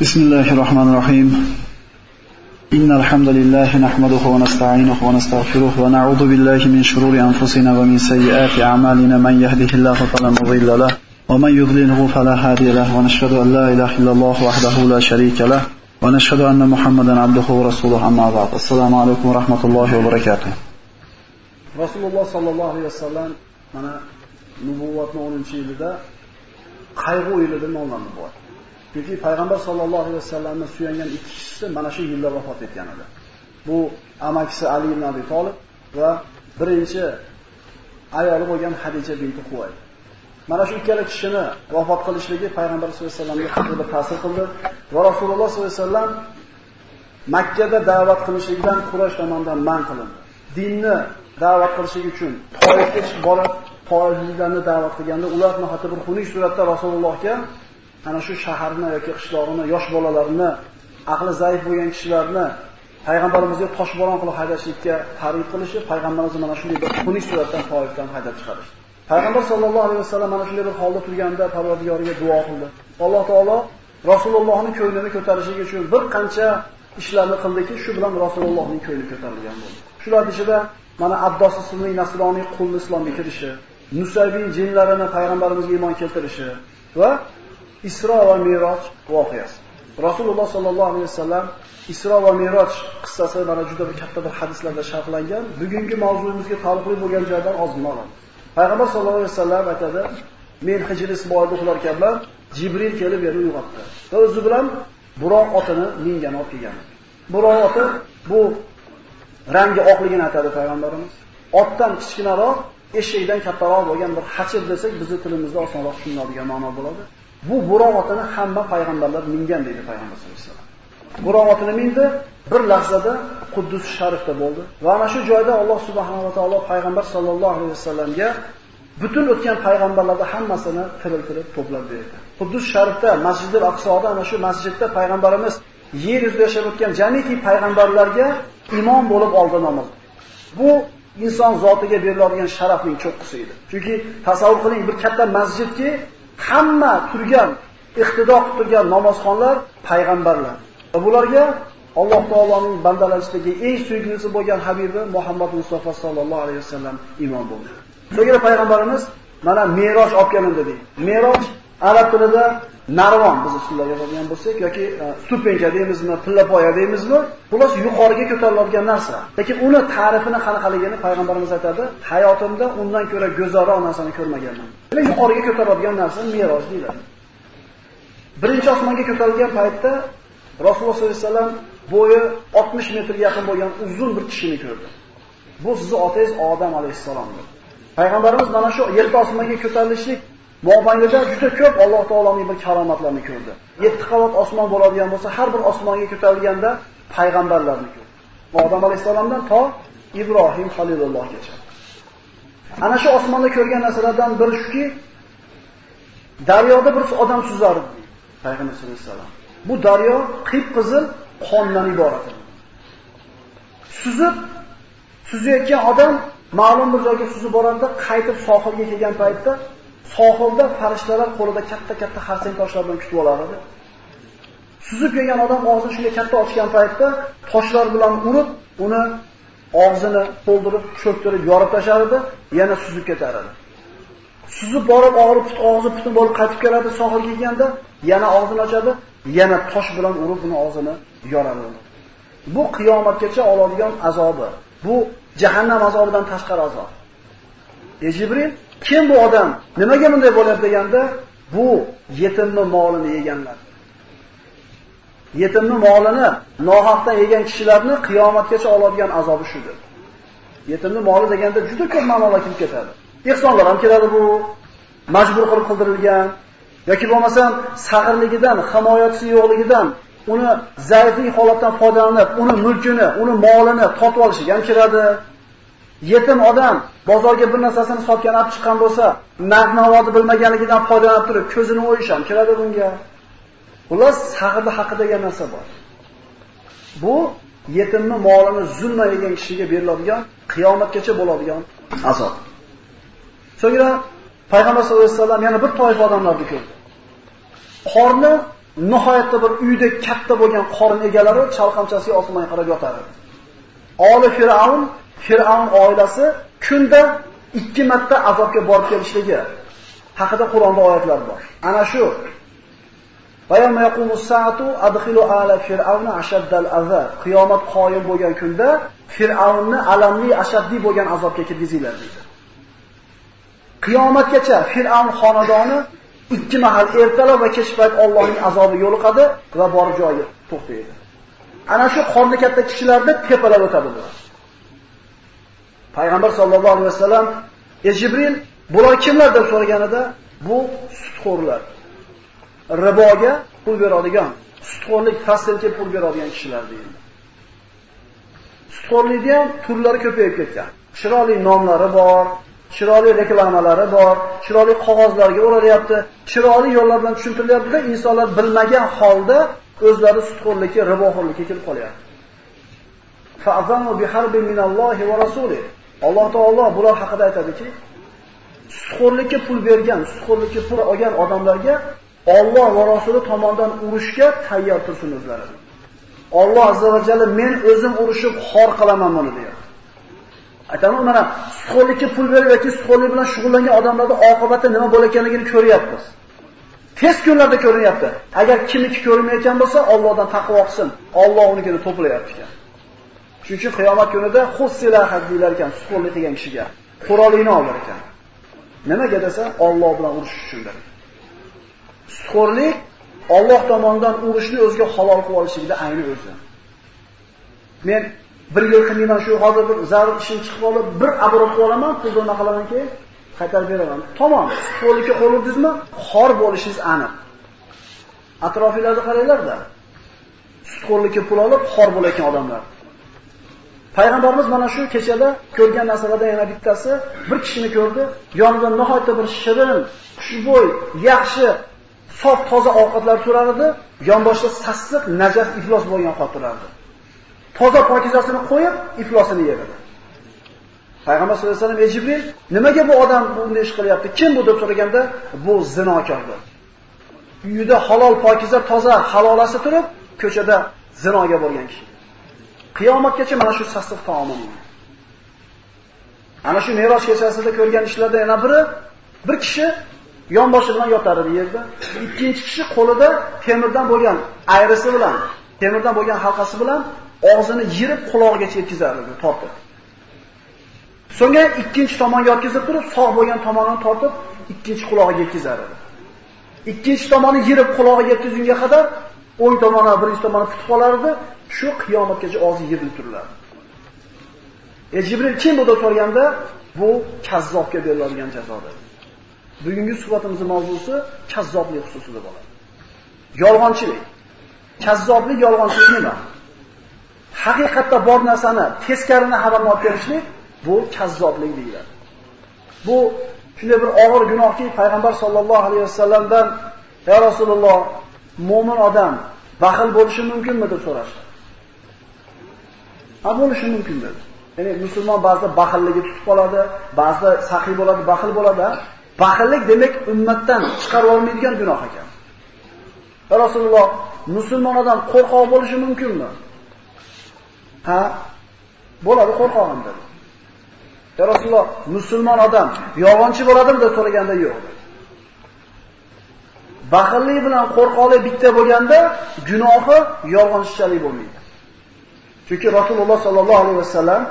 بسم الله الرحمن الرحيم إن الحمد لله نحمده ونستعينه ونستغفره ونعوذ بالله من شرور أنفسنا ومن سيئات أعمالنا من يهده الله فلا مضل له ومن يضلله فلا هادي له ونشهد أن لا إله إلا الله وحده لا شريك له ونشهد أن محمدا عبده ورسوله أما بعد السلام عليكم ورحمة الله وبركاته رسول الله صلى الله عليه وسلم أنا نبوة 10 yilida qayg'u yili deb nomlandi bu Chunki payg'ambar sollallohu alayhi vasallamni suyangan ikki kishisi mana shu yilda vafot etgan edi. Bu amakisi Ali ibn Abi Talib va birinchi ayoli bo'lgan Hadija binti Huvayd. Mana shu ikkala kishini vafot qilishligi payg'ambar sollallohu alayhi vasallamga qattiq ta'sir qildi va Rasululloh sollallohu alayhi vasallam Makka da da'vat qilishlikdan Quraysh tomonidan man qilindi. Dinni da'vat qilishlik uchun Toifga chiqib borib, Toifliklarni da'vat qilganda ular hatto bir xunuk suratda Rasulullohga ana shu shaharni yoki qishloqni, yosh bolalarini, aqli zaif bo'lgan kishilarni payg'ambarimizga toshbo'ron qilib haydashlikka targ'ib qilishi, payg'ambarimizni mana shunday bir xunuk suratdan Toifdan haydab chiqarish. Payg'ambar sollallohu alayhi vasallam mana shunday bir holda turganda Parvardigoriga duo qildi. Alloh taolo Rasulullohning ko'nglini ko'tarishligi uchun bir qancha ishlarni qildiki, shu bilan Rasulullohning ko'ngli ko'tarilgan bo'ldi. Shular ichida mana Abdos ismli nasroniy qulni islomga kirishi, Nusaybiy jinlarini payg'ambarimizga iymon keltirishi va Isro va Miroj voqeasi. Rasululloh sollallohu alayhi vasallam Isro va Miroj qissasi mana juda bir katta bir hadislarda sharhlangan. Bugungi mavzuyimizga taalluqli bo'lgan joydan ozgina olamiz. Payg'ambar sollallohu alayhi vasallam aytadi: "Men Hijr Ismoilni uxlar ekanman, Jibril kelib meni uyg'otdi. Va o'zi bilan Buroq otini mingan olib kelgan. Buroq oti bu rangi oqligini aytadi payg'ambarimiz. Otdan kichkinaroq, eshakdan kattaroq bo'lgan bir hachir desak, bizning tilimizda osonroq tushunadigan ma'no bo'ladi. Bu buroq otini hamma payg'ambarlar mingan deydi payg'ambar sollallohu alayhi vasallam. Buroq otini mindi, bir lahzada Quddus sharifda bo'ldi. Va ana shu joyda Alloh subhanahu va taolo payg'ambar sollallohu alayhi vasallamga butun o'tgan payg'ambarlarni hammasini tiriltirib to'plab berdi. Quddus sharifda, Masjidul Aqsoda ana shu masjidda payg'ambarimiz yer yuzida yashab o'tgan jamiki payg'ambarlarga imom bo'lib oldi namoz. Bu inson zotiga beriladigan sharafning cho'qqisi edi. Chunki tasavvur qiling, bir katta masjidki hamma turgan, iqtido qilib turgan namozxonlar payg'ambarlar. Va bularga Alloh taoloning bandalarisidagi eng suyuklisi bo'lgan Habibi Muhammad Mustafa sallallohu alayhi vasallam imom bo'ldi. So'ngra payg'ambarimiz mana Meroj olib kelindi deydi. Meroj arab tilida narvon biz usullar yozadigan bo'lsak yoki e, stupenka deymizmi, pillapoya deymizmi, xullas yuqoriga ko'tariladigan narsa. Lekin uni ta'rifini qanaqaligini payg'ambarimiz aytadi, hayotimda undan ko'ra go'zalroq narsani ko'rmaganman. Ya'ni yuqoriga ko'tariladigan narsa meros deyiladi. Birinchi osmonga ko'tarilgan paytda Rasululloh sollallohu alayhi vasallam bo'yi 60 metrga yaqin bo'lgan uzun bir kishini ko'rdi. Bu sizni otangiz Odam alayhissalomdir. Payg'ambarimiz mana shu yerda osmonga ko'tarilishlik mobaynida juda ko'p Alloh taoloning bir karomatlarini ko'rdi. 7 qavat osmon bo'ladigan bo'lsa, har bir osmonga ko'tarilganda payg'ambarlarni ko'rdi. Odam alayhisolamdan to Ibrohim Xalilullohgacha. Ana shu osmonda ko'rgan narsalardan biri shuki, daryoda bir odam suzardi, payg'ambar sollallohu alayhi vasallam. Bu daryo qip-qizil qondan iborat edi. Suzib suzayotgan odam ma'lum bir joyga suzib boranda qaytib sohilga kelgan paytda sohilda farishtalar qo'lida katta-katta xarsang toshlar bilan kutib olar edi. Suzib kelgan odam og'zini shunday katta ochgan paytda toshlar bilan urib, uni og'zini to'ldirib, cho'ktirib, yorib tashar edi, yana suzib ketar edi. Suzib borib og'rib, og'zi butun bo'lib qaytib keladi sohilga kelganda, yana og'zini ochadi, yana tosh bilan urib uni og'zini yoradi. Bu qiyomatgacha oladigan azobi. Bu jahannam azobidan tashqari azob. E Jibril, kim bu odam? Nimaga bunday bo'lyapti deganda, bu yetimni molini yeganlar. Yetimni molini nohaqdan yegan kishilarni qiyomatgacha oladigan azobi shudir. Yetimni moli deganda juda ko'p ma'nolar kelib ketadi. Ehsonlar ham keladi bu, majbur qilib qildirilgan yoki bo'lmasam sag'irligidan, himoyachisi yo'qligidan uni zaiflik holatdan foydalanib, uni mulkini, uni molini totib olishiga ham kiradi. Yetim odam bozorga bir narsasini sotgan olib chiqqan bo'lsa, narx-navoni bilmaganligidan foydalanib turib, ko'zini o'yish ham bunga. Xullas, sag'irli haqida degan narsa bor. Bu yetimni molini zulma yegan kishiga beriladigan qiyomatgacha bo'ladigan azob. So'ngra payg'ambar sollallohu alayhi vasallam yana bir toifa odamlarni ko'rdi. Qorni nihoyatda bir uyda katta bo'lgan qorin egalari chalqanchasiga osmonga qarab yotar edi. Oli Fir'aun, Fir'aun oilasi kunda ikki marta azobga borib kelishligi haqida Qur'onda oyatlar bor. Ana shu Bayam yaqumus saatu adkhilu ala fir'auna ashaddal azab. Qiyomat qoyim bo'lgan kunda Fir'avnni alamli ashaddiy bo'lgan azobga kirgizinglar deydi. Qiyomatgacha Fir'avn xonadoni ikki mahal ertalab va kech payt Allohning azobi yo'liqadi va borib joyiga to'xtaydi. Ana shu qorni katta kishilarni tepalab o'tadi bular. Payg'ambar sollallohu alayhi vasallam "Ey Jibril, bular kimlar?" deb so'raganida, bu sutxo'rlar. riboga pul beradigan, sutxo'rlik fasilga pul beradigan kishilar deydi. Sutxo'rlikda ham turlari ko'payib ketgan. Chiroyli nomlari bor, chiroyli reklamalari bor, chiroyli qog'ozlarga o'ralyapti, chiroyli yo'llar bilan tushuntirilyapti-da, insonlar bilmagan holda o'zlari sutxo'rlikka, riboxo'rlikka kelib qolyapti. Fa'zamu biharbin minallohi va rasulih. Alloh taolo bular haqida aytadiki, sutxo'rlikka pul bergan, sutxo'rlikka pul olgan odamlarga Alloh va Rasuli tomonidan urushga tayyor tursin o'zlari. Alloh azza va jalla men o'zim urushib xor qilaman buni deyapti. Aytaman mana sutxo'rlikka pul berib yoki sutxo'rlik bilan shug'ullangan odamlarning oqibati nima bo'layotganligini ko'ryapmiz. Tez kunlarda ko'rinyapti. Agar kimniki ko'rinmayotgan bo'lsa, Allohdan taqvo qilsin. Alloh unikini to'playapti ekan. Chunki qiyomat kunida xussila haddilar ekan sutxo'rlik qilgan kishiga qurolini olar ekan. Nimaga desa, Alloh bilan urushish uchundir. Sutxo'rlik Alloh tomonidan urushni o'ziga halol qilib olishligida ayni o'zi. Men bir yil qilmayman shu hozir bir zarur ishim chiqib qolib, bir abrot qilib olaman, pulni nima qilaman keyin qaytarib beraman. Tamom. Sutxo'rlikka qo'l urdingizmi? Xor bo'lishingiz aniq. Atrofingizga qaranglar-da. Sutxo'rlikka pul olib xor bo'layotgan odamlar. Payg'ambarimiz mana shu kechada ko'rgan narsalardan yana bittasi bir kishini ko'rdi, yonida nihoyatda bir shirin, xushbo'y, yaxshi sof toza ovqatlar turar edi, yonboshida sassiq, najas, iflos bo'lgan ovqat turardi. Toza pokizasini qo'yib, iflosini yedi. Payg'ambar sollallohu alayhi vasallam Jibril, nimaga bu odam bunday ish qilyapti? Kim bu deb so'raganda, bu zinokordir. Uyida halol pokiza toza halolasi turib, ko'chada zinoga bo'lgan kishi. Qiyomatgacha mana shu sassiq taomini. Ana shu Meroj kechasida ko'rgan ishlardan yana biri bir kishi yonboshi bilan yotar edi yerda. Ikkinchi kishi qo'lida temirdan bo'lgan ayrisi bilan, temirdan bo'lgan halqasi bilan og'zini yirib quloqigacha yetkazar edi, tortib. So'ngra ikkinchi tomonga yotkizib turib, sog' bo'lgan tomonini tortib, ikkinchi quloqiga yetkazar edi. Ikkinchi tomoni yirib quloqiga yetkazunga qadar o'ng tomoni, birinchi tomoni tutib qolar edi, shu qiyomatgacha og'zi yirilib turiladi. E Jibril kim bu deb so'raganda, bu kazzobga beriladigan jazodir. Bugungi suhbatimizning mavzusi kazzoblik xususida bo'ladi. Yolg'onchilik. Kazzoblik, yolg'onchilik nima? Haqiqatda bor narsani teskarini xabarni olib berishlik bu kazzoblik deyiladi. Bu shunday bir og'ir gunohki payg'ambar sollallohu alayhi vasallamdan "Ya Rasululloh, mu'min odam baxil bo'lishi mumkinmi?" deb so'rashdi. Ha bo'lishi mumkin dedi. Ya'ni musulmon ba'zida baxilligi tutib qoladi, ba'zida saxiy bo'ladi, baxil bo'ladi. Baxillik demak ummatdan chiqarib olmaydigan gunoh ekan. Rasululloh musulmon odam qo'rqoq bo'lishi mumkinmi? Ha, bo'ladi qo'rqoq ham dedi. Ya Rasululloh, musulmon odam yolg'onchi bo'ladimi deb so'raganda yo'q. Baxillik bilan qo'rqoqlik bitta bo'lganda gunohi yolg'onchilik bo'lmaydi. Chunki Rasululloh sallallohu alayhi vasallam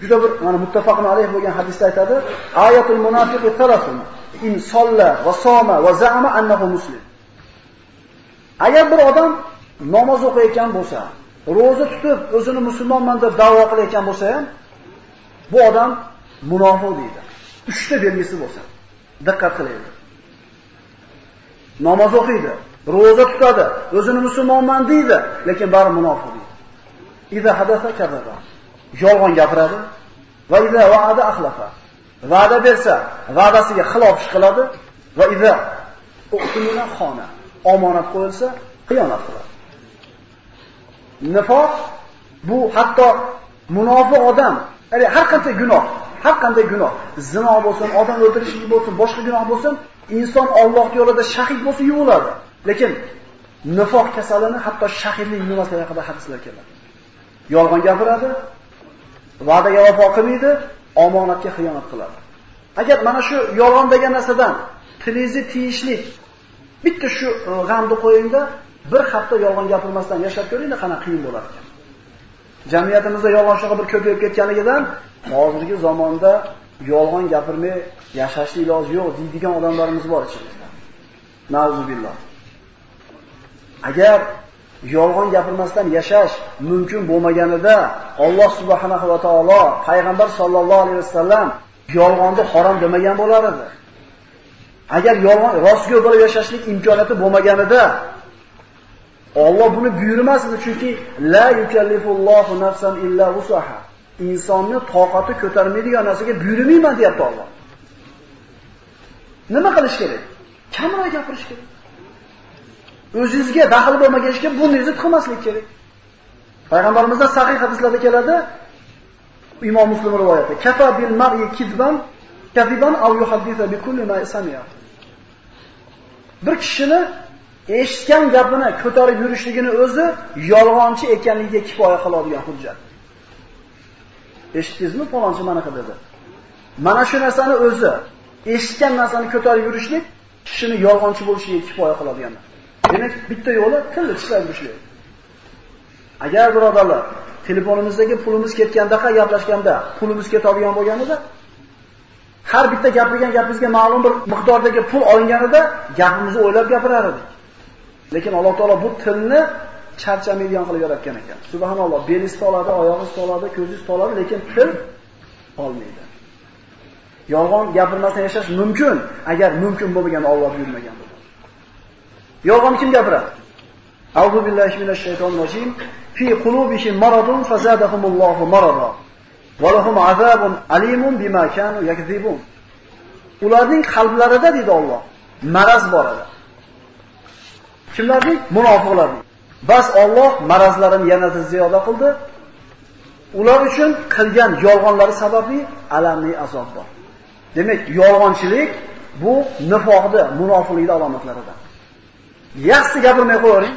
juda bir mana muttafaqun alayh bo'lgan hadisda aytadi, ayatul munafiqi tarasun in solla va soma va za'ama annahu muslim. Agar bir odam namoz o'qiyotgan bo'lsa, roza tutib o'zini musulmonman deb da'vo qilayotgan bo'lsa ham, bu odam munofiq deydi. Uchta belgisi bo'lsa, diqqat qilaylik. Namoz o'qiydi, roza tutadi, o'zini musulmonman deydi, lekin bari munofiq deydi. Iza hadasa kadaba. Yolg'on gapiradi va iza va'ada axlafa. Va'da bersa, va'dasiga xilof ish qiladi va iza uqtumina xona. Omonat qo'yilsa, xiyonat qiladi. Nifoq bu hatto munofiq odam, ya'ni har qanday gunoh, har qanday gunoh, zino bo'lsin, odam o'ldirish bo'lsin, boshqa gunoh bo'lsin, inson Alloh yo'lida shahid bo'lsa yuviladi. Lekin nifoq kasalini hatto shahidlik nimasiga haqida hadislar keladi. Yolg'on gapiradi, va'daga vafo qilmaydi, omonatga xiyonat qiladi. Agar mana shu yolg'on degan narsadan tilingizni tiyishlik bitta shu e, g'amni qo'yingda bir hafta yolg'on gapirmasdan yashab ko'ringda qanaqa qiyin bo'ladi ekan. Jamiyatimizda yolg'onchilik bir ko'payib ketganligidan hozirgi zamonda yolg'on gapirmay yashashning iloji yo'q deydigan odamlarimiz bor ichimizda. Nauzubillah. Agar yolg'on gapirmasdan yashash mumkin bo'lmaganida Alloh subhanahu va taolo payg'ambar sollallohu alayhi vasallam yolg'onni harom demagan bo'lar edi. Agar yolg'on rostgo'y bo'lib yashashlik imkoniyati bo'lmaganida Alloh buni buyurmas edi, chunki la yukallifullohu nafsan illa wusaha. Insonni toqati ko'tarmaydigan narsaga buyurmayman deyapti Alloh. Nima qilish kerak? Kamroq gapirish kerak. O'zingizga daxl bo'lmagan ishga bunday zid qilmaslik kerak. Payg'ambarimizdan sahih hadislarda keladi. Imom Muslim rivoyati. Kafa bil mar'i kidban kadiban aw yuhaddisa bi kulli ma sami'a. Bir kishini eshitgan gapini ko'tarib yurishligini o'zi yolg'onchi ekanligiga kifoya qiladigan hujjat. Eshitdingizmi, falonchi mana dedi. Mana shu narsani o'zi eshitgan narsani ko'tarib yurishlik kishini yolg'onchi bo'lishiga kifoya qiladigan. Demak, bitta yo'li til tishlab yurishlik. Agar birodarlar, telefonimizdagi pulimiz ketganda, gaplashganda pulimiz ketadigan bo'lganida, har bitta gapirgan gapimizga ma'lum bir miqdordagi pul olinganida gapimizni o'ylab gapirar edik. Lekin Alloh taolo bu tilni charchamaydigan qilib yaratgan ekan. Subhanalloh, belingiz toladi, oyog'ingiz toladi, ko'zingiz toladi, lekin til olmaydi. Yolg'on gapirmasdan yashash mumkin, agar mumkin bo'lmagan Alloh buyurmagan. Yolg'on kim gapiradi? A'udhu billahi minash shaytonir rojim. Fi qulubihim maradun fazadahumullohu marada. Va lahum azabun alimun bima kanu yakzibun. Ularning qalblarida dedi Alloh, maraz bor edi. Kimlarning? Munofiqlarning. Bas Alloh marazlarini yanada ziyoda qildi. Ular uchun qilgan yolg'onlari sababli alamli azob bor. Demak, yolg'onchilik bu nifoqni, munofiqlikning alomatlaridan. Yaxshi gapirmay qo'yavering,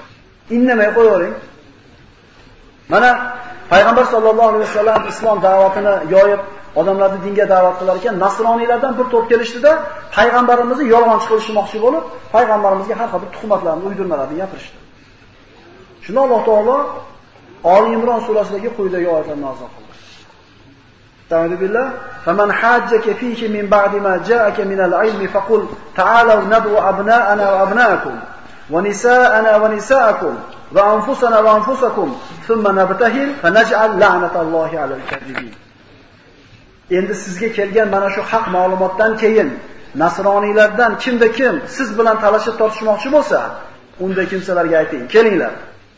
indamay qo'yavering. Mana payg'ambar sollallohu alayhi vasallam islom da'vatini yoyib odamlarni dinga da'vat qilar ekan, nasroniylardan bir to'p kelishdida payg'ambarimizni yolg'onchi qilishmoqchi bo'lib, payg'ambarimizga har xil tuhmatlarni, uydirmalarni gapirishdi. Shunda Alloh taolo Oli Imron surasidagi quyidagi oyatlarni nozil qildi. Ta'ala billah, "Faman hajjaka fihi min ba'di ma ja'aka min al-'ilmi faqul ta'alu nab'u abna'ana wa abna'akum wa nisa'ana wa nisa'akum ثم anfusana فنجعل anfusakum thumma على fa naj'al 'alal kadhibin." Endi sizga kelgan mana shu haq ma'lumotdan keyin nasroniylardan kimda kim siz bilan talashib tortishmoqchi bo'lsa, unda kimsalarga ayting, kelinglar.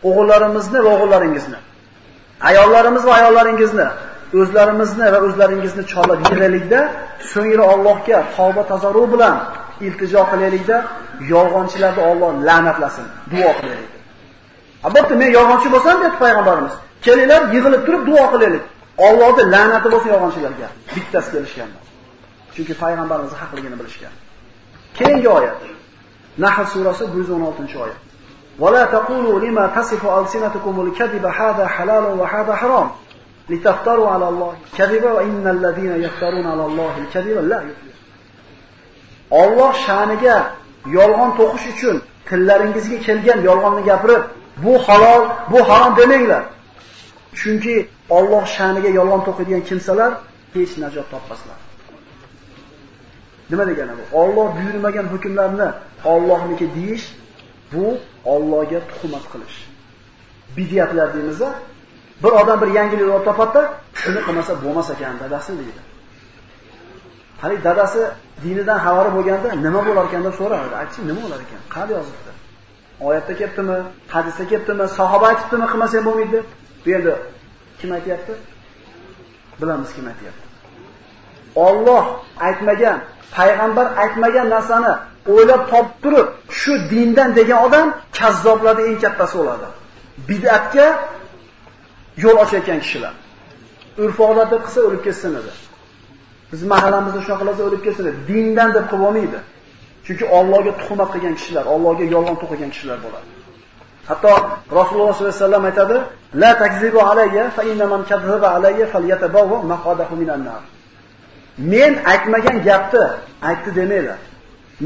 O'g'illarimizni va o'g'illaringizni, ayollarimiz va ayollaringizni, o'zlarimizni va o'zlaringizni chorlab yig'aylikda, so'ngra Allohga tavba tazarru bilan iltijo qilaylikda, yolg'onchilarni Alloh la'natlasin, duo qilaylik. Albatta men yolg'onchi bo'lsam deb payg'ambarimiz, kelinglar yig'ilib turib duo qilaylik. Allohning la'nati bo'lsin yolg'onchilarga. Bittasi kelishganda. Chunki payg'ambarimiz haqligini bilishgan. Keyingi oyat. Nahl surasi 116-oyat. ولا تقولوا لما تصف ألسنتكم الكذب هذا حلال وهذا حرام لتفتروا على الله الكذب وإن الذين يفترون على الله الكذب لا يفلحون Alloh sha'niga yolg'on to'qish uchun tillaringizga kelgan yolg'onni gapirib, bu halol, bu harom demanglar. Chunki Alloh sha'niga yolg'on to'qiydigan kimsalar hech najot topmaslar. Nima degani bu? Alloh buyurmagan hukmlarni Allohniki deyish bu Allohga tuhmat qilish. Bidiyatlar deymiz Bir odam bir yangilik topadi, shuni qilmasa bo'lmas ekan dadasi deydi. Hali dadasi dinidan xabari bo'lganda nima bo'lar ekan deb so'rardi. Aytchi, nima bo'lar ekan? Qani yozibdi? Oyatda ketdimi? Hadisda ketdimi? Sahoba aytibdimi qilmasang bo'lmaydi? Bu yerda kim aytayapti? Bilamiz kim aytayapti. Alloh aytmagan, payg'ambar aytmagan narsani o'ylab topib turib, shu dindan degan odam kazzoblarning eng kattasi bo'ladi. Bid'atga yo'l ochayotgan kishilar. Urf odatda qilsa o'lib ketsin edi. Biz mahallamizda shunaqa qilsa o'lib ketsin. Dindan deb qilib olmaydi. Chunki Allohga tuhmat qilgan kishilar, Allohga yolg'on to'qigan kishilar bo'ladi. Hatto Rasululloh sollallohu alayhi vasallam aytadi: "La takzibu alayya fa inna man kadzaba alayya falyatabawwa maqadahu minan nar." Men aytmagan gapni aytdi demanglar.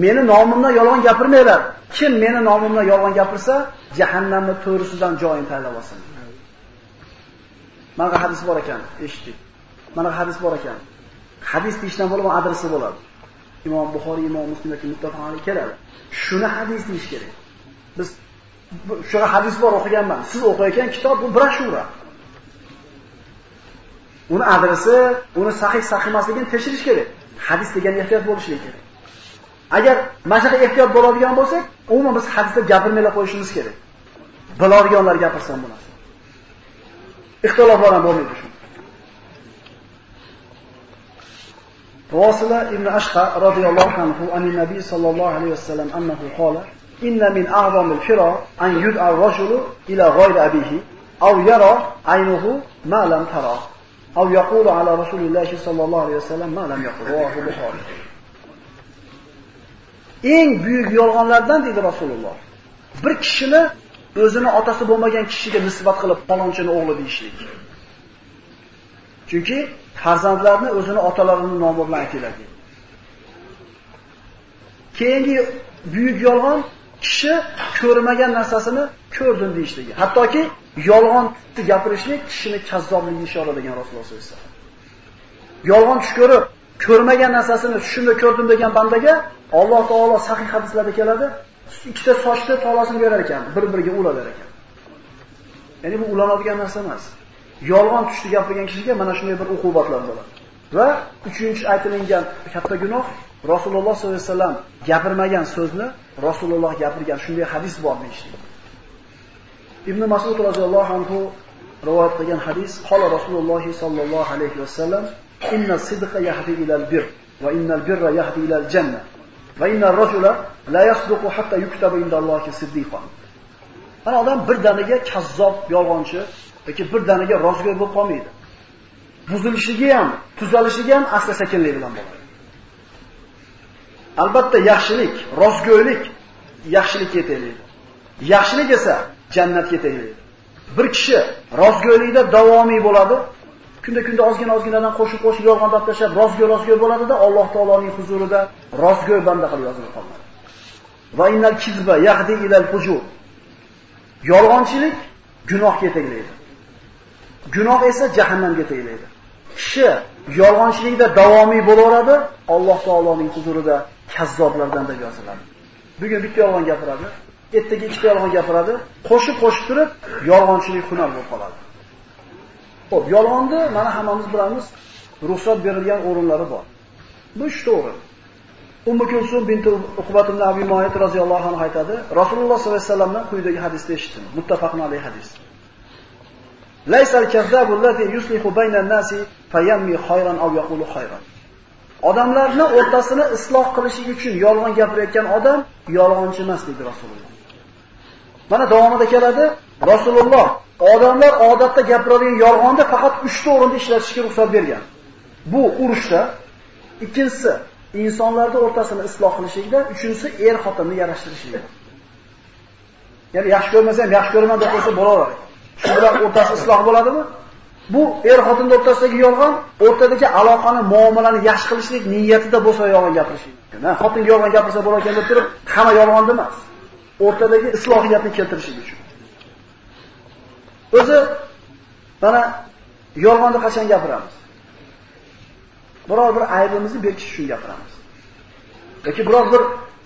Meni nomimdan yolg'on gapirmanglar. Kim meni nomimdan yolg'on gapirsa, jahannamni to'risidan joyini tanlab olsin. Mana hadis bor ekan, eshitdik. Mana hadis bor ekan. Hadis deyishdan bo'lib adresi bo'ladi. Imom Buxoriy, Imom Muslim yoki muttafaq keladi. Shuni hadis deyish kerak. Biz shuna hadis bor o'qiganman. Siz o'qiyotgan kitob bu broshura. Uni adresi, uni sahih sahihmasligini tekshirish kerak. Hadis degan ehtiyot bo'lishi kerak. Agar mana shunaqa ehtiyot bo'ladigan bo'lsak, umuman biz hadisda gapirmay qo'yishimiz kerak. Biladiganlar gapirsin bu narsa. Ixtiloflar ham bo'lmaydi shunda. واصل ابن أشقى رضي الله عنه عن النبي صلى الله عليه وسلم أنه قال إن من أعظم الفرى أن يدعى الرجل إلى غير أبيه أو يرى عينه ما لم ترى أو يقول على رسول الله صلى الله عليه وسلم ما لم يقل رواه البخاري eng buyuk yolg'onlardan dedi Rasululloh. Bir kishini o'zini otasi bo'lmagan kishiga nisbat qilib palonchini o'g'li deyishlik. Chunki farzandlarni o'zini otalarining nomi bilan aytiladi. Keyingi buyuk yolg'on kishi ko'rmagan narsasini ko'rdim deyishligi. Hattoki yolg'on gapirishlik kishini kazzobligiga ishora degan Rasululloh sollallohu alayhi vasallam. Yolg'on tush ko'rib, ko'rmagan narsasini tushimda ko'rdim degan bandaga Alloh taolo sahih hadislarda keladi, ikkita sochni tolasini berar ekan, bir-biriga ulanar ekan. Ya'ni bu ulanadigan narsa emas. Yolg'on tushni gapirgan kishiga mana shunday bir uqubatlar bo'ladi. Va uchinchi aytilgan katta gunoh Rasululloh sollallohu alayhi vasallam gapirmagan so'zni Rasululloh gapirgan shunday hadis bor deyishdi. Ibn Mas'ud roziyallohu anhu rivoyat qilgan hadis qola Rasululloh sollallohu alayhi vasallam inna sidqa yahdi ilal bir va innal birra yahdi ilal janna va innal rajula la yasduqu hatta yuktaba indallohi siddiqan. Ana odam birdaniga kazzob, yolg'onchi yoki bir danaga rozgo'y bo'lib qolmaydi. Buzilishligi ham, tuzalishligi ham asta sekinlik bilan bo'ladi. Albatta yaxshilik, rozgo'ylik yaxshilikka yetaklaydi. Yaxshilik esa jannatga yetaklaydi. Bir kishi rozgo'ylikda davomiy bo'ladi, kunda kunda ozgina ozginadan qo'shib qo'shib yolg'on tashlab rozgo'y rozgo'y bo'ladida Alloh taoloning huzurida rozgo'y banda qilib yozilib qoladi. Va innal kizba yahdi ilal fujur. Yolg'onchilik gunohga yetaklaydi. Gunoh esa jahannamga teglaydi. Kishi yolg'onchilikda davomiy bo'laveradi, Alloh taoloning huzurida kazzoblardan deb yoziladi. Bugun bitta yolg'on gapiradi, ertaga ikkita yolg'on gapiradi, qo'shib qo'shib turib yolg'onchilik hunar bo'lib qoladi. Xo'p, yolg'onni mana hammamiz bilamiz, ruxsat berilgan o'rinlari bor. Bu 3 to'g'ri. Ummu Kulsum binti Uqbat ibn Abi Muayt roziyallohu anhu aytadi, Rasululloh sollallohu alayhi vasallamdan quyidagi hadisni eshitdim. Muttafaqun alayhi hadis. Laysal kazzabu allazi yuslihu baynan nasi fayammi khayran aw yaqulu khayran. Odamlarning o'rtasini isloh qilish uchun yolg'on gapirayotgan odam yolg'onchi emas dedi Rasululloh. Mana davomida keladi, Rasululloh odamlar odatda gapiradigan yolg'onda faqat 3 ta o'rinda ishlatishga ruxsat bergan. Bu urushda, ikkinchisi insonlarning o'rtasini isloh qilishlikda, uchinchisi er xotinni yarashtirishlikda. Ya'ni yaxshi ko'rmasa ham yaxshi ko'raman deb qo'ysa bo'laveradi. Shular bilan o'rtasi isloh bo'ladimi? Bu er xotin o'rtasidagi yolg'on, o'rtadagi aloqani, muomalani yaxshi qilishlik niyatida bo'lsa yolg'on gapirish mumkin. Xotinga yolg'on gapirsa bo'lar ekan deb turib, hamma yolg'on emas. O'rtadagi islohiyatni keltirish uchun. O'zi mana yolg'onni qachon gapiramiz? Biror bir aybimizni berkish uchun gapiramiz. yoki biror bir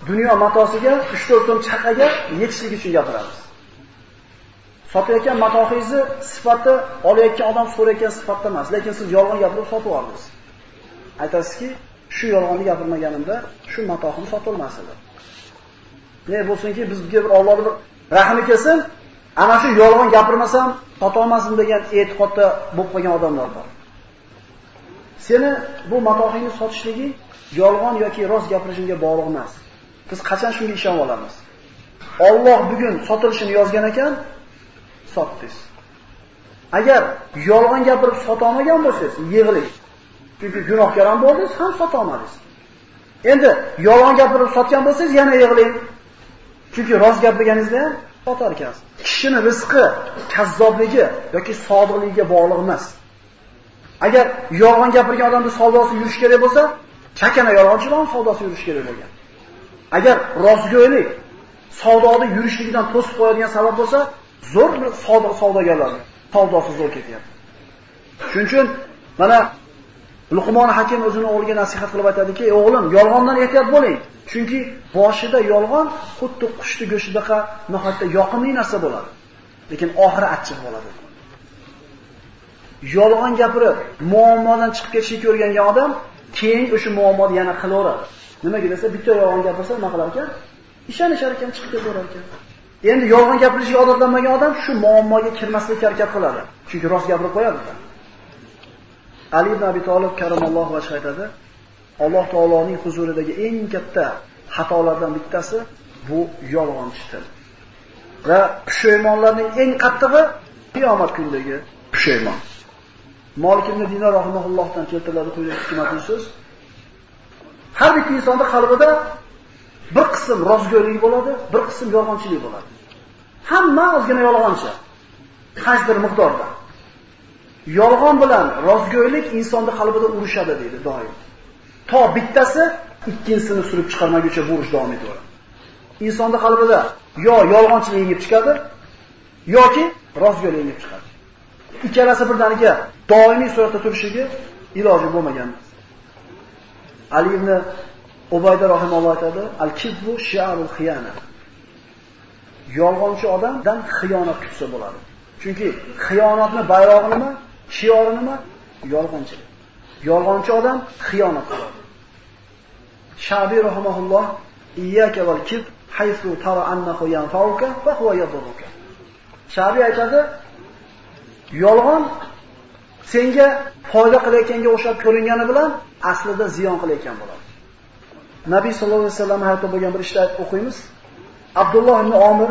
dunyo matosiga 3-4 so'm chaqaga yetishlik uchun gapiramiz. Sotayotgan matohingizni sifati olayotgan odam so'rayotgan sifatda emas, lekin siz yolg'on gapirib sotib oldingiz. Aytasizki, shu yolg'onni gapirmaganimda shu matohim sotilmas edi. Ne bo'lsinki, bizga bir Allohning bir rahmi kelsin, ana shu yolg'on gapirmasam sotolmasim degan e'tiqodda bo'lib qolgan odamlar bor. Seni bu matohingni sotishligi yolg'on yoki rost gapirishingga bog'liq emas. Biz qachon shunga ishonib olamiz? Alloh bugun sotilishini yozgan ekan, sotdingiz. Agar yolg'on gapirib sota olmagan bo'lsangiz, yig'ling. Chunki gunohkor ham bo'ldingiz, ham sota olmadingiz. Endi yolg'on gapirib sotgan bo'lsangiz yana yig'ling. Chunki rost gapirganingizda ham sotar ekansiz. Kishini rizqi kazzobligi yoki sodiqligiga bog'liq emas. Agar yolg'on gapirgan odamning savdosi yurish kerak bo'lsa, chakana yolg'onchilar savdosi yurish kerak bo'lgan. Agar rostgo'ylik savdoda yurishligidan to'sib qo'yadigan sabab bo'lsa, zo'r bir sodiq savdogarlar savdosi zo'r ketyapti. Shuning uchun mana Luqmon Hakim o'zini o'g'liga nasihat qilib aytadiki, "O'g'lim, yolg'ondan ehtiyot bo'ling. Chunki boshida yolg'on xuddi qushni go'shidaqa nihoyatda yoqimli narsa bo'ladi, lekin oxiri achchiq bo'ladi." Yolg'on gapirib, muammodan chiqib ketishni ko'rgangan odam keyin o'sha muammoni yana qilaveradi. Nimaga desa, bitta yolg'on gapirsa nima qilar ekan? Ishonishar ekan, chiqib ketaverar ekan. Endi yolg'on gapirishga odatlanmagan odam shu muammoga kirmaslikka harakat qiladi. Chunki rost gapirib qo'yadi. Ali ibn Abi Talib karamallohu vajhi aytadi, Alloh taoloning huzuridagi eng katta xatolardan bittasi bu yolg'onchi til. Va pushaymonlarning eng qattig'i qiyomat kunidagi pushaymon. Malik ibn Dinar rahimahullohdan keltiriladi quyidagi hikmatli so'z. Har bir insonning qalbida bir qism rostgo'ylik bo'ladi, bir qism yolg'onchilik bo'ladi. Hamma ozgina yolg'onchi. Qaysidir miqdorda. Yolg'on bilan rostgo'ylik insonning qalbida urushadi deydi doim. To bittasi ikkinchisini surib chiqarmaguncha bu urush davom etaveradi. Insonning qalbida yo yolg'onchilik yengib chiqadi yoki rostgo'ylik yengib chiqadi. Ikkalasi birdaniga doimiy suratda turishiga iloji bo'lmagan. Ali ibn Ubayda rahimahulloh aytadi, al-kizbu shi'arul xiyana. Yolg'onchi odamdan xiyonat kutsa bo'ladi. Chunki xiyonatni bayrog'i nima? Shiori nima? Yolg'onchilik. Yolg'onchi odam xiyonat qiladi. Shabi rahimahulloh iyyaka wal-kizb haythu tara annahu yanfa'uka fa huwa yadurruka. Shabi aytadi, yolg'on senga foyda qilayotganga o'xshab ko'ringani bilan aslida ziyon qilayotgan bo'ladi. Nabiy sallallohu alayhi vasallam hayotda bo'lgan bir ishni o'qiymiz. Abdulloh ibn Omir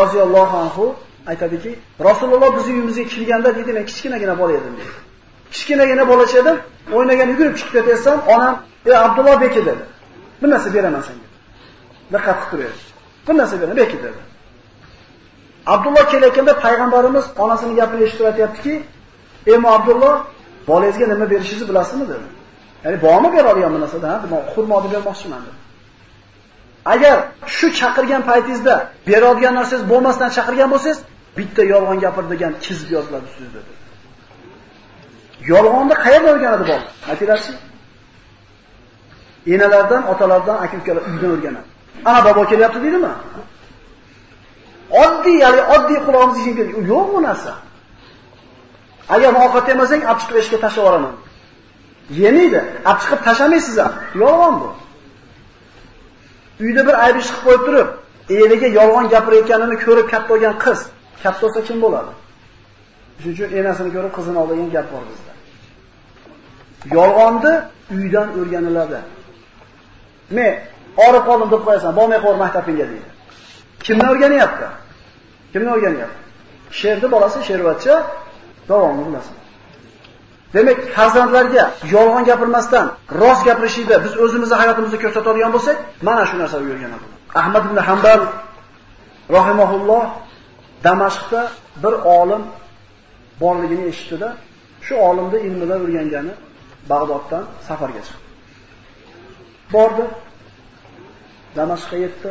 roziyallohu anhu aytadiki, Rasululloh bizning uyimizga kelganda dedi, men kichkinagina bola edim dedi. Kichkinagina bolacha edim, o'ynagan yugurib chiqib ketsam, onam, "Ey Abdulloh beki" dedi. Bir narsa beraman senga. Diqqat qilib turing. Bir narsa beraman, beki dedi. Abdulloh kelayotganda payg'ambarimiz onasining gapini eshitib aytayaptiki, "Ey Abdulloh, bolangizga nima berishingizni bilasizmi?" dedi. Ya'ni bormi beradigan bu narsada, ha? Men xurmoni deb bermoqchiman. Agar shu chaqirgan paytingizda beradigan narsangiz bo'lmasdan chaqirgan bo'lsangiz, bitta yolg'on gapir degan chizib yoziladi ustingizda. Yolg'onni qayerdan o'rganadi bolalar? Aytinglarchi? Enalardan, otalardan, aka-ukalar uydan o'rganadi. Ana bobo kelyapti deydimi? Oddiy, ya'ni oddiy qulog'imiz ichga. Yo'q bu narsa. Agar ovqat yemasang, olib chiqib eshikka tashlab yuboraman. Yemaydi, olib chiqib tashlamaysiz ham. Yolg'on bu. Uyda bir ayb ish qilib qo'yib turib, eriga yolg'on gapirayotganini ko'rib katta bo'lgan qiz, katta bo'lsa kim bo'ladi? Shuning uchun enasini ko'rib qizini oladigan gap bor bizda. Yolg'onni uydan o'rganiladi. Men orib qoldim deb qo'yasan, bormay qo'y maktabingga deydi. Kimdan o'rganyapti? Kimdan o'rganyapti? Sherni bolasi shervatcha davomini bilasan. Demak, farzandlarga yolg'on gapirmasdan rost gapirishida biz o'zimizni hayotimizni ko'rsatadigan bo'lsak, mana shu narsani o'rganadi. Ahmad ibn Hanbal rahimahulloh Damashqda bir olim borligini eshitdi-da, shu olimni ilmidan o'rgangani Bag'doddan safarga chiqdi. Bordi. Damashqqa yetdi.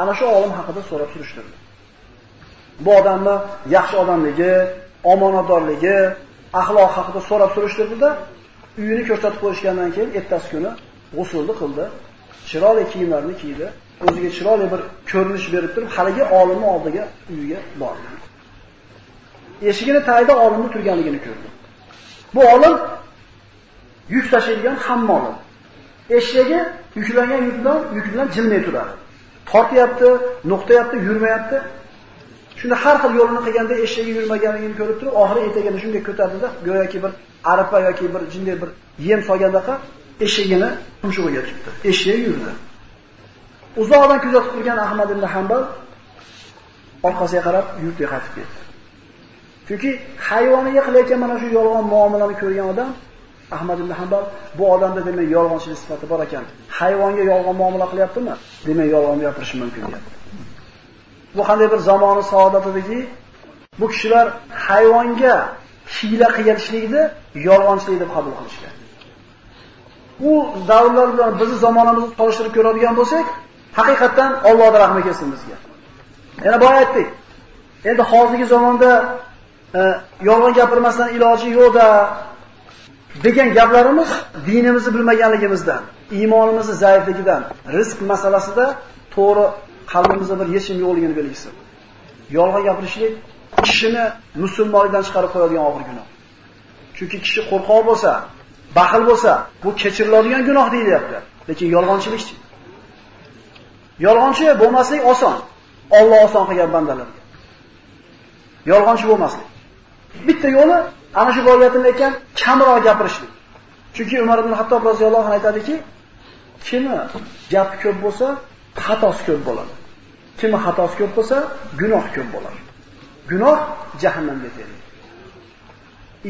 Ana shu olim haqida so'rab surishtirdi. Bu odamni yaxshi odamligi, omonatdorligi, axloq haqida so'rab surishtirdida, uyini ko'rsatib qo'yishgandan keyin ertasi kuni g'uslni qildi, chiroyli kiyimlarni kiydi, o'ziga chiroyli bir ko'rinish berib turib, haligi olimni oldiga uyiga bordi. Eshigini tagida olimni turganligini ko'rdi. Bu olim yuk tashiydigan hamma olim. Eshigi yuklangan yuk bilan yuk bilan jilmay turadi. Tortyapti, nuqtayapti, yurmayapti. Shunda har xil yo'lini qilganda eshagi yurmaganligini ko'rib turib, oxiri etagini shunday ko'tardida, go'yoki bir arpa yoki bir jinday bir yem solgandaqa eshagini tumshug'iga tutdi. Eshak yurdi. Uzoqdan kuzatib turgan Ahmad ibn Hanbal orqasiga qarab yurtga qaytib ketdi. Chunki hayvoniga qilayotgan mana shu yolg'on muomalani ko'rgan odam Ahmad ibn Hanbal bu odamda demak yolg'onchilik sifati bor ekan. Hayvonga yolg'on muomala qilyaptimi? Demak yolg'on gapirishi mumkin deyapti. Bu qanday bir zamoni saodat ediki, bu kishilar hayvonga hiyla qilishlikni yolg'onchilik deb qabul qilishgan. Bu davrlar bilan bizni zamonamizni solishtirib ko'radigan bo'lsak, haqiqatan Allohga rahmat kelsin bizga. Yana boya aytdik. Endi hozirgi zamonda e, yolg'on gapirmasdan iloji yo'qda degan gaplarimiz dinimizni bilmaganligimizdan, iymonimizni zaifligidan, rizq masalasida to'g'ri qalbimizda bir yechim yo'qligini belgisi. Yolg'on gapirishlik kishini musulmonlikdan chiqarib qo'yadigan og'ir gunoh. Chunki kishi qo'rqoq bo'lsa, baxil bo'lsa, bu kechiriladigan gunoh deyilyapti. Lekin yolg'onchilikchi. Yolg'onchi bo'lmaslik oson. Alloh oson qilgan bandalarga. Yolg'onchi bo'lmaslik. Bitta yo'li ana shu boyatini ekan kamroq gapirishlik. Chunki Umar ibn Hattob roziyallohu anhu aytadiki, kimi gapi ko'p bo'lsa, xatosi ko'p bo'ladi. Kimi xatosi ko'p bo'lsa, gunoh ko'p bo'ladi. Gunoh jahannamga yetadi.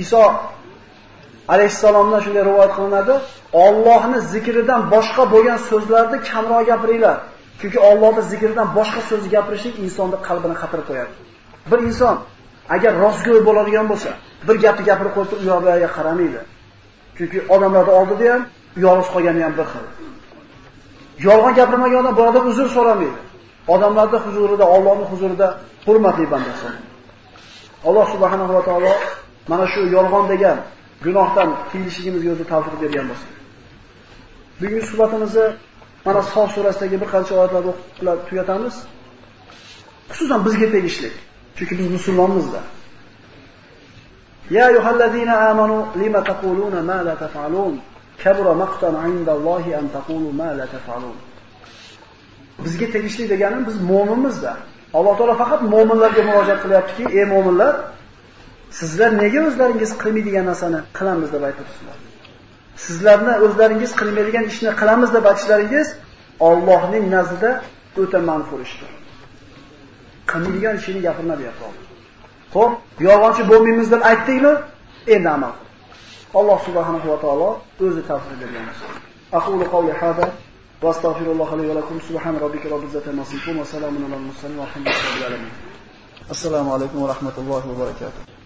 Iso alayhissalomdan shunday rivoyat qilinadi, Allohni zikridan boshqa bo'lgan so'zlarni kamroq gapiringlar. Chunki Allohning zikridan boshqa so'z gapirishlik insonni qalbini xatir qo'yadi. Bir inson agar rostgo'y bo'ladigan bo'lsa, bir gapni gapirib qo'yib u yo'qlarga qaramaydi. Chunki odamlarning oldida ham yolg'iz qolgani ham bir xil. Yolg'on gapirmagan odam bu odam uzr so'ramaydi. Odamlarning huzurida, Allohning huzurida hurmatli bandasi. Alloh subhanahu va taolo mana shu yolg'on degan gunohdan tiyilishimizga o'zi tavfiq bergan bo'lsin. Bugungi suhbatimizni mana Sof surasidagi bir qancha oyatlarni o'qib tugatamiz. Xususan bizga tegishli. Chunki biz musulmonmizda. Ya ayyuhallazina amanu lima taquluna ma la taf'alun? Kabura maqtan 'indallohi an taqulu ma la taf'alun. Bizga tegishli degani biz mo'minmizda. Alloh taolo faqat mo'minlarga murojaat qilyaptiki, ey mo'minlar, sizlar nega o'zlaringiz qilmaydigan narsani qilamiz deb aytibsizlar? Sizlarni o'zlaringiz qilmaydigan ishni qilamiz deb aytishlaringiz Allohning nazdida o'ta manfur ishdir. Qilmaydigan ishini gapirma deyapti Alloh. Xo'p, yolg'onchi bo'lmaymiz deb aytdingmi? Endi amal qil. Alloh subhanahu va taolo o'zi tavsiya bergan. Aqulu qawli hada وأستغفر الله لي ولكم. سبحان ربك رب العزة عما يصفون وسلام على المرسلين والحمد لله رب العالمين. السلام عليكم ورحمة الله وبركاته.